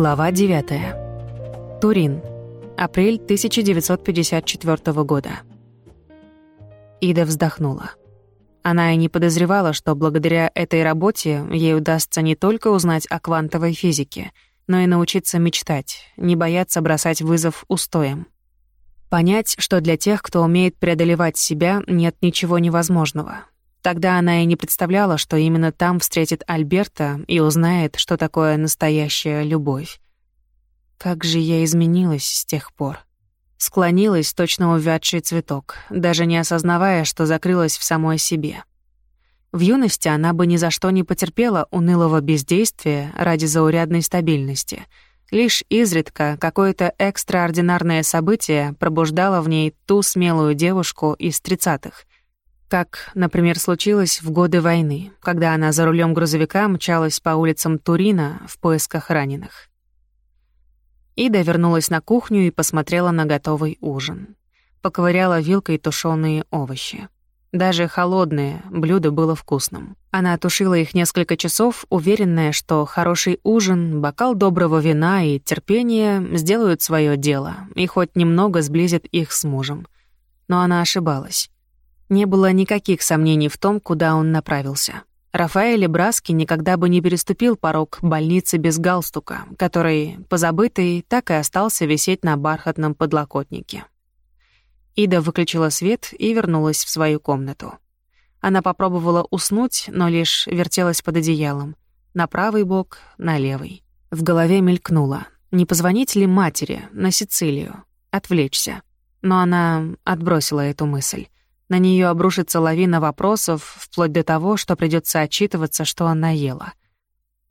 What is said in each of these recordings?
Глава 9. Турин. Апрель 1954 года. Ида вздохнула. Она и не подозревала, что благодаря этой работе ей удастся не только узнать о квантовой физике, но и научиться мечтать, не бояться бросать вызов устоям. Понять, что для тех, кто умеет преодолевать себя, нет ничего невозможного. Тогда она и не представляла, что именно там встретит Альберта и узнает, что такое настоящая любовь. Как же я изменилась с тех пор. Склонилась точно увядший цветок, даже не осознавая, что закрылась в самой себе. В юности она бы ни за что не потерпела унылого бездействия ради заурядной стабильности. Лишь изредка какое-то экстраординарное событие пробуждало в ней ту смелую девушку из тридцатых, как, например, случилось в годы войны, когда она за рулем грузовика мчалась по улицам Турина в поисках раненых. Ида вернулась на кухню и посмотрела на готовый ужин. Поковыряла вилкой тушеные овощи. Даже холодное блюдо было вкусным. Она тушила их несколько часов, уверенная, что хороший ужин, бокал доброго вина и терпение сделают свое дело и хоть немного сблизят их с мужем. Но она ошибалась. Не было никаких сомнений в том, куда он направился. Рафаэль Браски никогда бы не переступил порог больницы без галстука, который, позабытый, так и остался висеть на бархатном подлокотнике. Ида выключила свет и вернулась в свою комнату. Она попробовала уснуть, но лишь вертелась под одеялом. На правый бок, на левый. В голове мелькнуло. Не позвонить ли матери на Сицилию? Отвлечься. Но она отбросила эту мысль. На нее обрушится лавина вопросов, вплоть до того, что придется отчитываться, что она ела.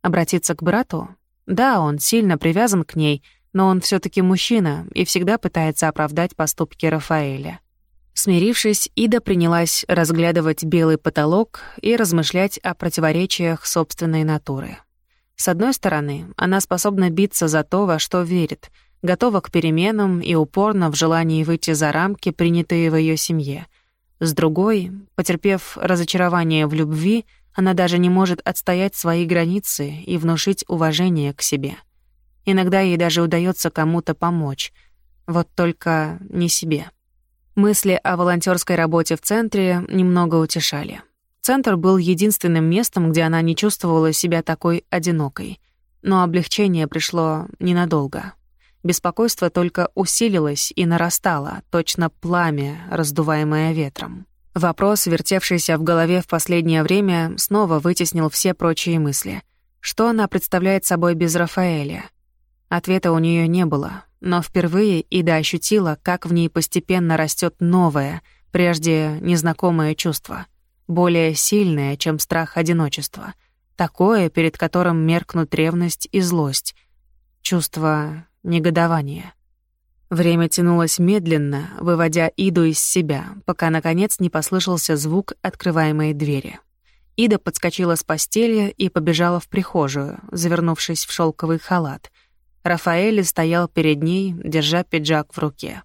Обратиться к брату? Да, он сильно привязан к ней, но он все таки мужчина и всегда пытается оправдать поступки Рафаэля. Смирившись, Ида принялась разглядывать белый потолок и размышлять о противоречиях собственной натуры. С одной стороны, она способна биться за то, во что верит, готова к переменам и упорно в желании выйти за рамки, принятые в ее семье — с другой, потерпев разочарование в любви, она даже не может отстоять свои границы и внушить уважение к себе. Иногда ей даже удается кому-то помочь, вот только не себе. Мысли о волонтерской работе в центре немного утешали. Центр был единственным местом, где она не чувствовала себя такой одинокой. Но облегчение пришло ненадолго. Беспокойство только усилилось и нарастало, точно пламя, раздуваемое ветром. Вопрос, вертевшийся в голове в последнее время, снова вытеснил все прочие мысли. Что она представляет собой без Рафаэля? Ответа у нее не было, но впервые Ида ощутила, как в ней постепенно растет новое, прежде незнакомое чувство, более сильное, чем страх одиночества, такое, перед которым меркнут ревность и злость, чувство негодование. Время тянулось медленно, выводя Иду из себя, пока, наконец, не послышался звук открываемой двери. Ида подскочила с постели и побежала в прихожую, завернувшись в шелковый халат. Рафаэль стоял перед ней, держа пиджак в руке.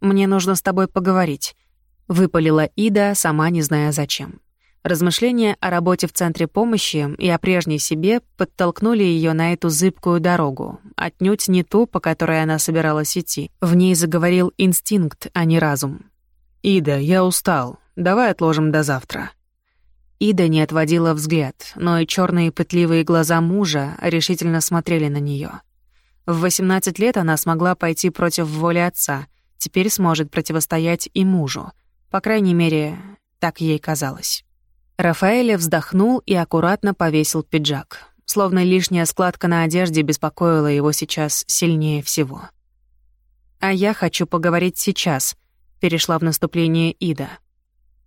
«Мне нужно с тобой поговорить», — выпалила Ида, сама не зная зачем. Размышления о работе в центре помощи и о прежней себе подтолкнули ее на эту зыбкую дорогу, отнюдь не ту, по которой она собиралась идти. В ней заговорил инстинкт, а не разум. «Ида, я устал. Давай отложим до завтра». Ида не отводила взгляд, но и черные пытливые глаза мужа решительно смотрели на нее. В 18 лет она смогла пойти против воли отца, теперь сможет противостоять и мужу. По крайней мере, так ей казалось. Рафаэля вздохнул и аккуратно повесил пиджак. Словно лишняя складка на одежде беспокоила его сейчас сильнее всего. «А я хочу поговорить сейчас», — перешла в наступление Ида.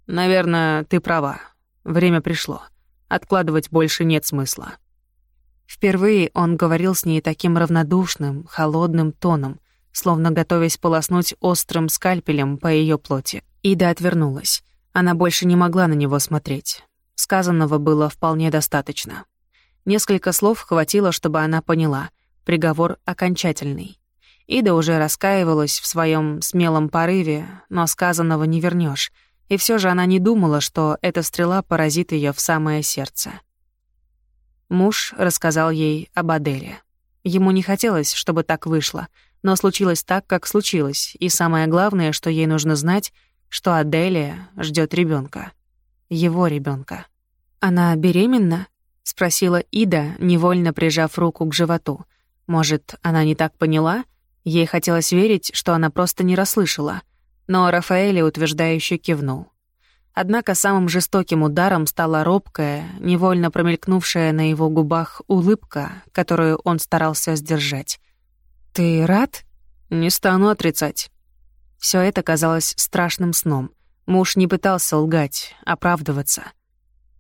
«Наверное, ты права. Время пришло. Откладывать больше нет смысла». Впервые он говорил с ней таким равнодушным, холодным тоном, словно готовясь полоснуть острым скальпелем по ее плоти. Ида отвернулась. Она больше не могла на него смотреть. Сказанного было вполне достаточно. Несколько слов хватило, чтобы она поняла. Приговор окончательный. Ида уже раскаивалась в своем смелом порыве, но сказанного не вернешь. И все же она не думала, что эта стрела поразит ее в самое сердце. Муж рассказал ей об Аделе. Ему не хотелось, чтобы так вышло, но случилось так, как случилось, и самое главное, что ей нужно знать, что Аделия ждет ребенка, Его ребенка. «Она беременна?» — спросила Ида, невольно прижав руку к животу. Может, она не так поняла? Ей хотелось верить, что она просто не расслышала. Но Рафаэль утверждающе кивнул. Однако самым жестоким ударом стала робкая, невольно промелькнувшая на его губах улыбка, которую он старался сдержать. «Ты рад?» «Не стану отрицать». Все это казалось страшным сном. Муж не пытался лгать, оправдываться.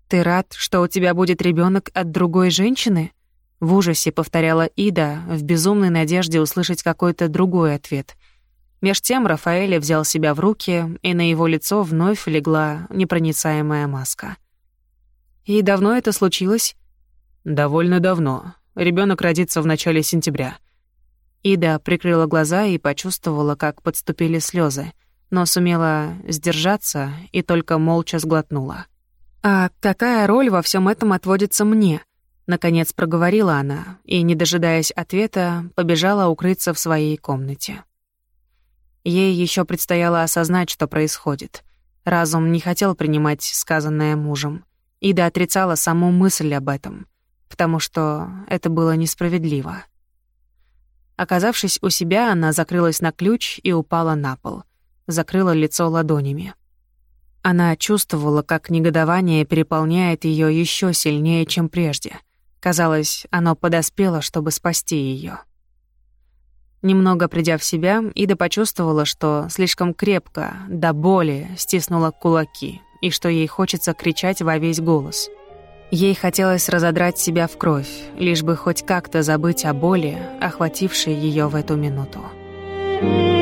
«Ты рад, что у тебя будет ребенок от другой женщины?» В ужасе повторяла Ида, в безумной надежде услышать какой-то другой ответ. Меж тем Рафаэля взял себя в руки, и на его лицо вновь легла непроницаемая маска. «И давно это случилось?» «Довольно давно. Ребенок родится в начале сентября». Ида прикрыла глаза и почувствовала, как подступили слезы, но сумела сдержаться и только молча сглотнула. «А какая роль во всем этом отводится мне?» Наконец проговорила она и, не дожидаясь ответа, побежала укрыться в своей комнате. Ей еще предстояло осознать, что происходит. Разум не хотел принимать сказанное мужем. Ида отрицала саму мысль об этом, потому что это было несправедливо. Оказавшись у себя, она закрылась на ключ и упала на пол. Закрыла лицо ладонями. Она чувствовала, как негодование переполняет ее еще сильнее, чем прежде. Казалось, оно подоспело, чтобы спасти ее. Немного придя в себя, Ида почувствовала, что слишком крепко, до боли, стиснула кулаки, и что ей хочется кричать во весь голос. Ей хотелось разодрать себя в кровь, лишь бы хоть как-то забыть о боли, охватившей ее в эту минуту. Thank